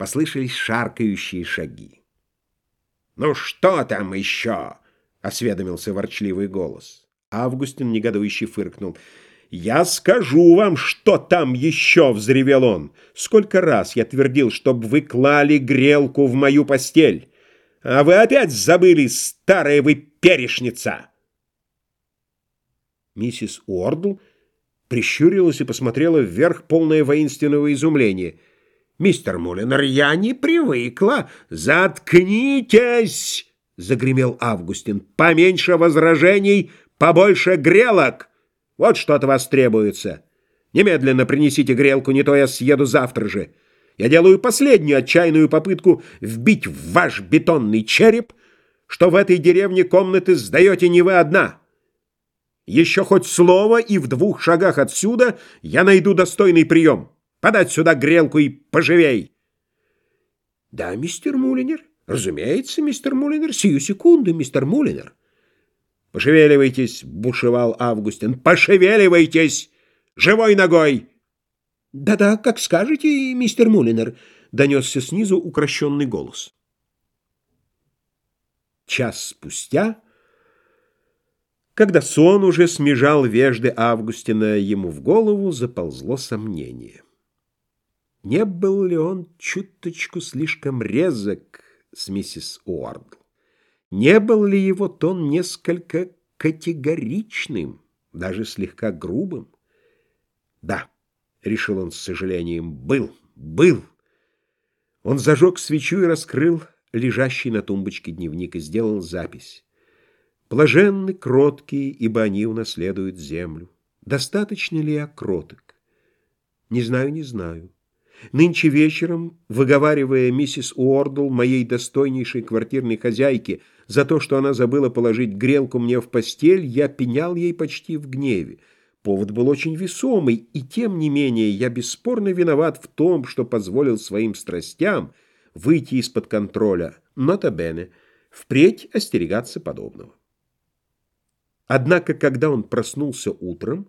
послышались шаркающие шаги. «Ну что там еще?» — осведомился ворчливый голос. Августин негодующе фыркнул. «Я скажу вам, что там еще!» — взревел он. «Сколько раз я твердил, чтобы вы клали грелку в мою постель! А вы опять забыли, старая вы перешница!» Миссис Уордл прищурилась и посмотрела вверх, полное воинственного изумления. «Мистер Мулинер, я не привыкла! Заткнитесь!» — загремел Августин. «Поменьше возражений, побольше грелок! Вот что от вас требуется! Немедленно принесите грелку, не то я съеду завтра же! Я делаю последнюю отчаянную попытку вбить в ваш бетонный череп, что в этой деревне комнаты сдаете не вы одна!» Еще хоть слово, и в двух шагах отсюда я найду достойный прием. Подать сюда грелку и поживей. Да, мистер Мулинер. Разумеется, мистер Мулинер. Сию секунду, мистер Мулинер. Пошевеливайтесь, бушевал Августин. Пошевеливайтесь! Живой ногой! Да-да, как скажете, мистер Мулинер, донесся снизу укращенный голос. Час спустя когда сон уже смежал вежды Августина, ему в голову заползло сомнение. Не был ли он чуточку слишком резок с миссис Уордл? Не был ли его тон несколько категоричным, даже слегка грубым? Да, решил он с сожалением, был, был. Он зажег свечу и раскрыл лежащий на тумбочке дневник и сделал запись. Блаженны кроткие, ибо они унаследуют землю. Достаточно ли я кроток? Не знаю, не знаю. Нынче вечером, выговаривая миссис Уордл, моей достойнейшей квартирной хозяйке, за то, что она забыла положить грелку мне в постель, я пенял ей почти в гневе. Повод был очень весомый, и тем не менее я бесспорно виноват в том, что позволил своим страстям выйти из-под контроля. Нота бене, впредь остерегаться подобного. Однако, когда он проснулся утром,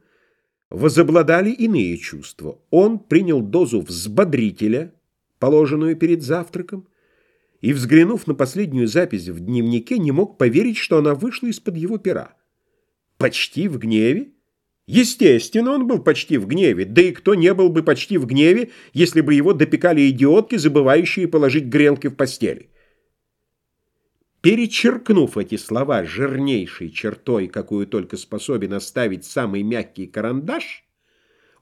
возобладали иные чувства. Он принял дозу взбодрителя, положенную перед завтраком, и, взглянув на последнюю запись в дневнике, не мог поверить, что она вышла из-под его пера. Почти в гневе? Естественно, он был почти в гневе, да и кто не был бы почти в гневе, если бы его допекали идиотки, забывающие положить грелки в постели. Перечеркнув эти слова жирнейшей чертой, какую только способен оставить самый мягкий карандаш,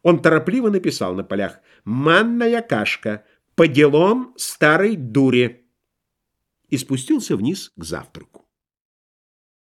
он торопливо написал на полях «Манная кашка, по делам старой дури» и спустился вниз к завтраку.